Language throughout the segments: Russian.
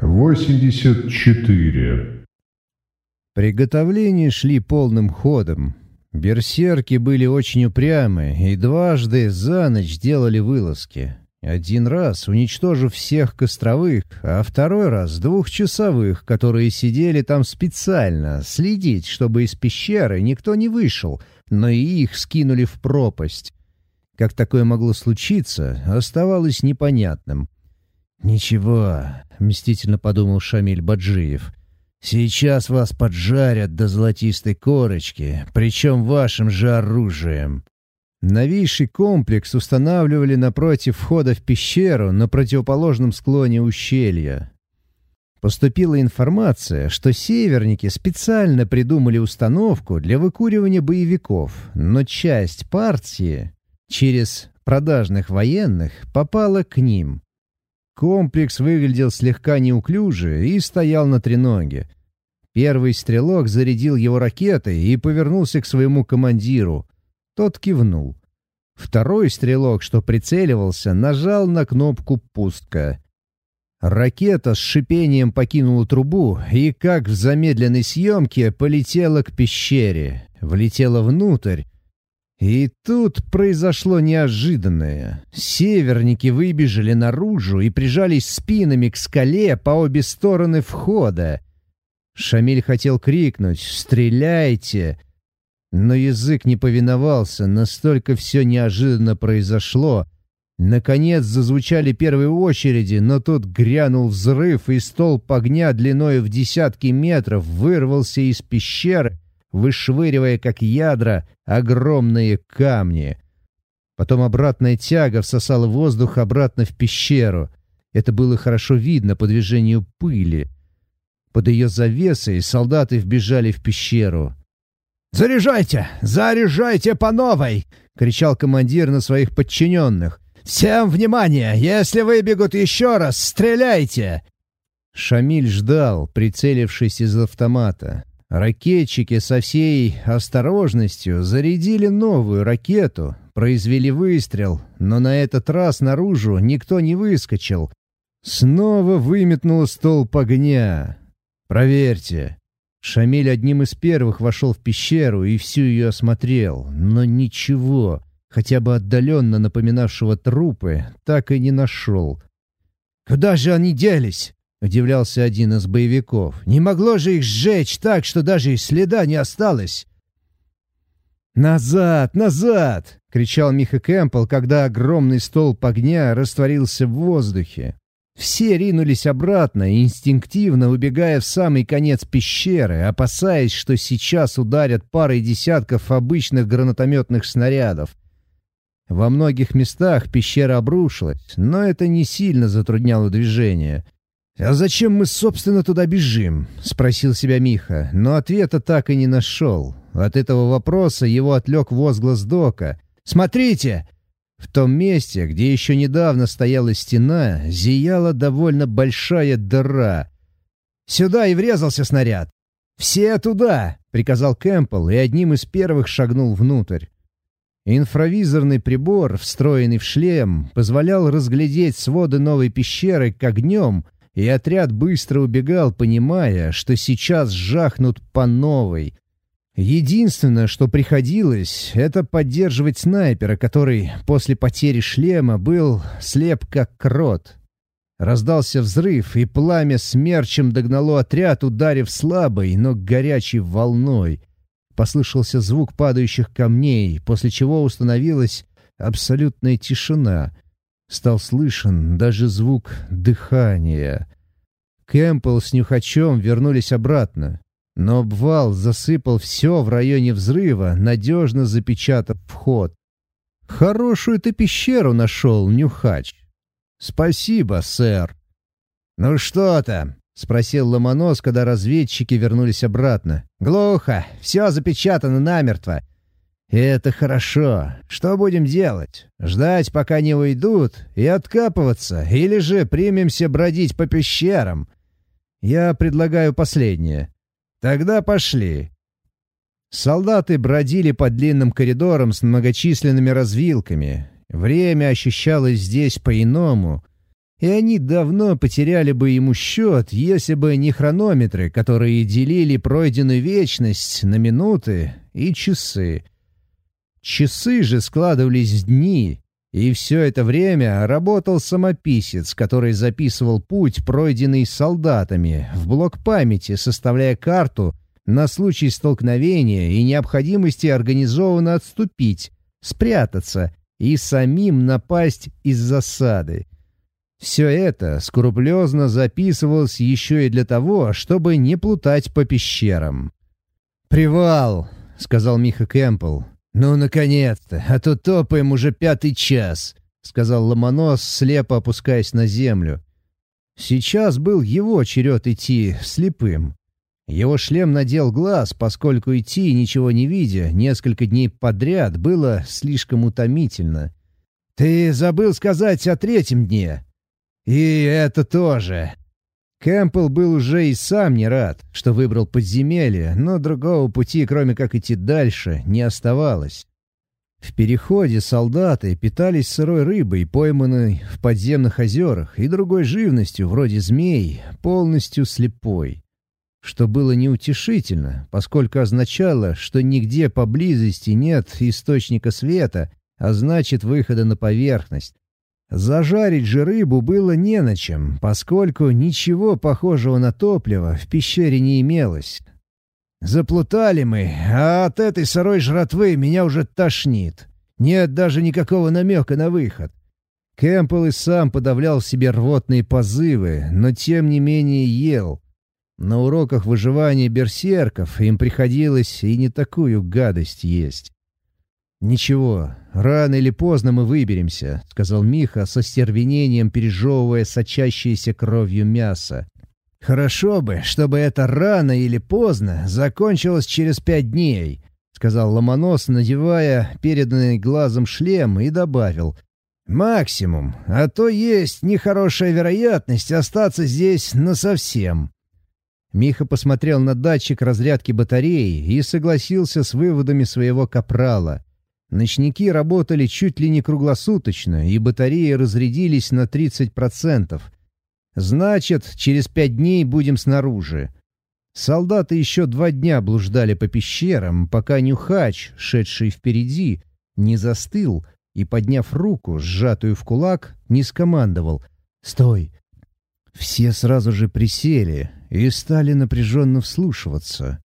84. Приготовления шли полным ходом. Берсерки были очень упрямы и дважды за ночь делали вылазки. Один раз уничтожив всех костровых, а второй раз двухчасовых, которые сидели там специально, следить, чтобы из пещеры никто не вышел, но и их скинули в пропасть. Как такое могло случиться, оставалось непонятным. «Ничего», — мстительно подумал Шамиль Баджиев, — «сейчас вас поджарят до золотистой корочки, причем вашим же оружием». Новейший комплекс устанавливали напротив входа в пещеру на противоположном склоне ущелья. Поступила информация, что северники специально придумали установку для выкуривания боевиков, но часть партии через продажных военных попала к ним. Комплекс выглядел слегка неуклюже и стоял на треноге. Первый стрелок зарядил его ракетой и повернулся к своему командиру. Тот кивнул. Второй стрелок, что прицеливался, нажал на кнопку «Пустка». Ракета с шипением покинула трубу и, как в замедленной съемке, полетела к пещере. Влетела внутрь. И тут произошло неожиданное. Северники выбежали наружу и прижались спинами к скале по обе стороны входа. Шамиль хотел крикнуть «Стреляйте!», но язык не повиновался, настолько все неожиданно произошло. Наконец зазвучали первые очереди, но тут грянул взрыв, и столб огня длиной в десятки метров вырвался из пещеры, вышвыривая, как ядра, огромные камни. Потом обратная тяга всосала воздух обратно в пещеру. Это было хорошо видно по движению пыли. Под ее завесой солдаты вбежали в пещеру. «Заряжайте! Заряжайте по новой!» — кричал командир на своих подчиненных. «Всем внимание! Если выбегут еще раз, стреляйте!» Шамиль ждал, прицелившись из автомата. Ракетчики со всей осторожностью зарядили новую ракету, произвели выстрел, но на этот раз наружу никто не выскочил. Снова выметнул столб огня. «Проверьте, Шамиль одним из первых вошел в пещеру и всю ее осмотрел, но ничего, хотя бы отдаленно напоминавшего трупы, так и не нашел. «Куда же они делись?» — удивлялся один из боевиков. «Не могло же их сжечь так, что даже и следа не осталось!» «Назад! Назад!» — кричал Миха Кэмпл, когда огромный столб огня растворился в воздухе. Все ринулись обратно, инстинктивно убегая в самый конец пещеры, опасаясь, что сейчас ударят парой десятков обычных гранатометных снарядов. Во многих местах пещера обрушилась, но это не сильно затрудняло движение. «А зачем мы, собственно, туда бежим?» — спросил себя Миха, но ответа так и не нашел. От этого вопроса его отвлек возглас Дока. «Смотрите! В том месте, где еще недавно стояла стена, зияла довольно большая дыра. «Сюда и врезался снаряд!» «Все туда!» — приказал Кэмпбелл и одним из первых шагнул внутрь. Инфравизорный прибор, встроенный в шлем, позволял разглядеть своды новой пещеры к огнем, и отряд быстро убегал, понимая, что сейчас жахнут по новой — Единственное, что приходилось, это поддерживать снайпера, который после потери шлема был слеп как крот. Раздался взрыв, и пламя смерчем догнало отряд, ударив слабой, но горячей волной. Послышался звук падающих камней, после чего установилась абсолютная тишина. Стал слышен даже звук дыхания. Кэмпбелл с Нюхачом вернулись обратно. Но обвал засыпал все в районе взрыва, надежно запечатав вход. «Хорошую ты пещеру нашел, Нюхач!» «Спасибо, сэр!» «Ну что там?» — спросил Ломонос, когда разведчики вернулись обратно. «Глухо, все запечатано намертво. «Это хорошо. Что будем делать? Ждать, пока не уйдут, и откапываться, или же примемся бродить по пещерам?» «Я предлагаю последнее. Тогда пошли. Солдаты бродили по длинным коридорам с многочисленными развилками. Время ощущалось здесь по-иному. и они давно потеряли бы ему счет, если бы не хронометры, которые делили пройденную вечность на минуты и часы. Часы же складывались в дни, и все это время работал самописец, который записывал путь, пройденный солдатами, в блок памяти, составляя карту на случай столкновения и необходимости организованно отступить, спрятаться и самим напасть из засады. Все это скрупулезно записывалось еще и для того, чтобы не плутать по пещерам. «Привал!» — сказал Миха Кэмпл. «Ну, наконец-то! А то топаем уже пятый час!» — сказал Ломонос, слепо опускаясь на землю. Сейчас был его черед идти слепым. Его шлем надел глаз, поскольку идти, ничего не видя, несколько дней подряд было слишком утомительно. «Ты забыл сказать о третьем дне?» «И это тоже». Кэмпбелл был уже и сам не рад, что выбрал подземелье, но другого пути, кроме как идти дальше, не оставалось. В переходе солдаты питались сырой рыбой, пойманной в подземных озерах, и другой живностью, вроде змей, полностью слепой. Что было неутешительно, поскольку означало, что нигде поблизости нет источника света, а значит выхода на поверхность. Зажарить же рыбу было не на чем, поскольку ничего похожего на топливо в пещере не имелось. Заплутали мы, а от этой сырой жратвы меня уже тошнит. Нет даже никакого намека на выход. Кэмпбелл и сам подавлял себе рвотные позывы, но тем не менее ел. На уроках выживания берсерков им приходилось и не такую гадость есть. «Ничего, рано или поздно мы выберемся», — сказал Миха со стервенением, пережевывая сочащееся кровью мясо. «Хорошо бы, чтобы это рано или поздно закончилось через пять дней», — сказал Ломонос, надевая переданный глазом шлем, и добавил. «Максимум, а то есть нехорошая вероятность остаться здесь насовсем». Миха посмотрел на датчик разрядки батареи и согласился с выводами своего капрала. Ночники работали чуть ли не круглосуточно, и батареи разрядились на 30%. Значит, через пять дней будем снаружи. Солдаты еще два дня блуждали по пещерам, пока Нюхач, шедший впереди, не застыл и, подняв руку, сжатую в кулак, не скомандовал «Стой!». Все сразу же присели и стали напряженно вслушиваться.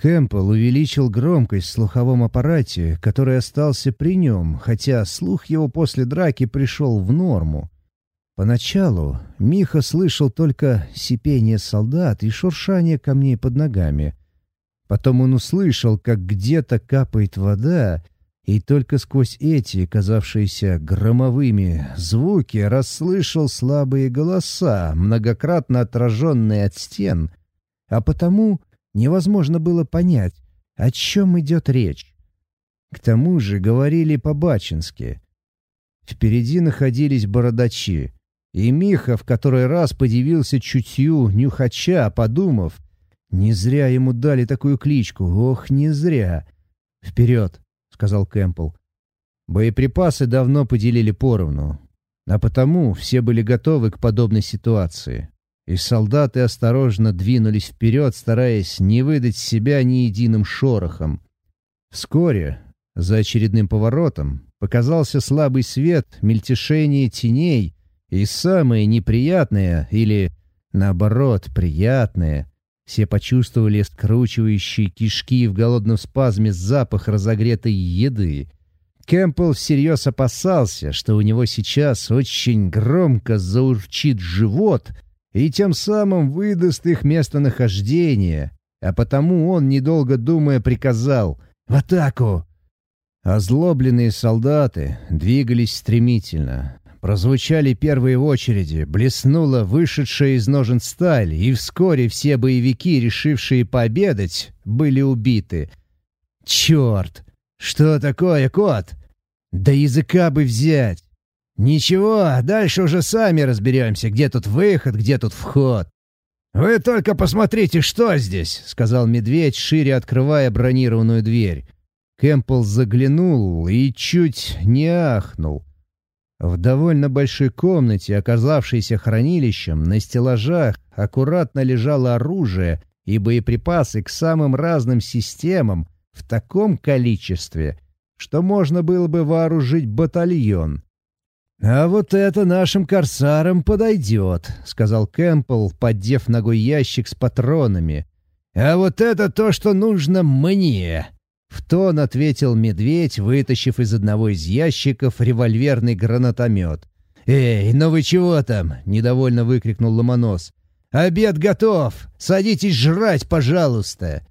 Кэмпбелл увеличил громкость в слуховом аппарате, который остался при нем, хотя слух его после драки пришел в норму. Поначалу Миха слышал только сипение солдат и шуршание камней под ногами. Потом он услышал, как где-то капает вода, и только сквозь эти, казавшиеся громовыми, звуки расслышал слабые голоса, многократно отраженные от стен, а потому невозможно было понять, о чем идет речь. К тому же говорили по-бачински. Впереди находились бородачи, и Миха в который раз подивился чутью нюхача, подумав, не зря ему дали такую кличку, ох, не зря. «Вперед!» — сказал Кэмпбелл. Боеприпасы давно поделили поровну, а потому все были готовы к подобной ситуации и солдаты осторожно двинулись вперед, стараясь не выдать себя ни единым шорохом. Вскоре, за очередным поворотом, показался слабый свет, мельтешение теней, и самое неприятное, или, наоборот, приятное, все почувствовали скручивающие кишки в голодном спазме запах разогретой еды. Кэмпбелл всерьез опасался, что у него сейчас очень громко заурчит живот — и тем самым выдаст их местонахождение, а потому он, недолго думая, приказал «В атаку!». Озлобленные солдаты двигались стремительно. Прозвучали первые очереди, блеснула вышедшая из ножен сталь, и вскоре все боевики, решившие пообедать, были убиты. «Черт! Что такое, кот? Да языка бы взять!» «Ничего, дальше уже сами разберемся, где тут выход, где тут вход». «Вы только посмотрите, что здесь!» — сказал медведь, шире открывая бронированную дверь. Кэмпбелл заглянул и чуть не ахнул. В довольно большой комнате, оказавшейся хранилищем, на стеллажах аккуратно лежало оружие и боеприпасы к самым разным системам в таком количестве, что можно было бы вооружить батальон. «А вот это нашим корсарам подойдет», — сказал Кэмпбелл, поддев ногой ящик с патронами. «А вот это то, что нужно мне!» В тон ответил медведь, вытащив из одного из ящиков револьверный гранатомет. «Эй, ну вы чего там?» — недовольно выкрикнул Ломонос. «Обед готов! Садитесь жрать, пожалуйста!»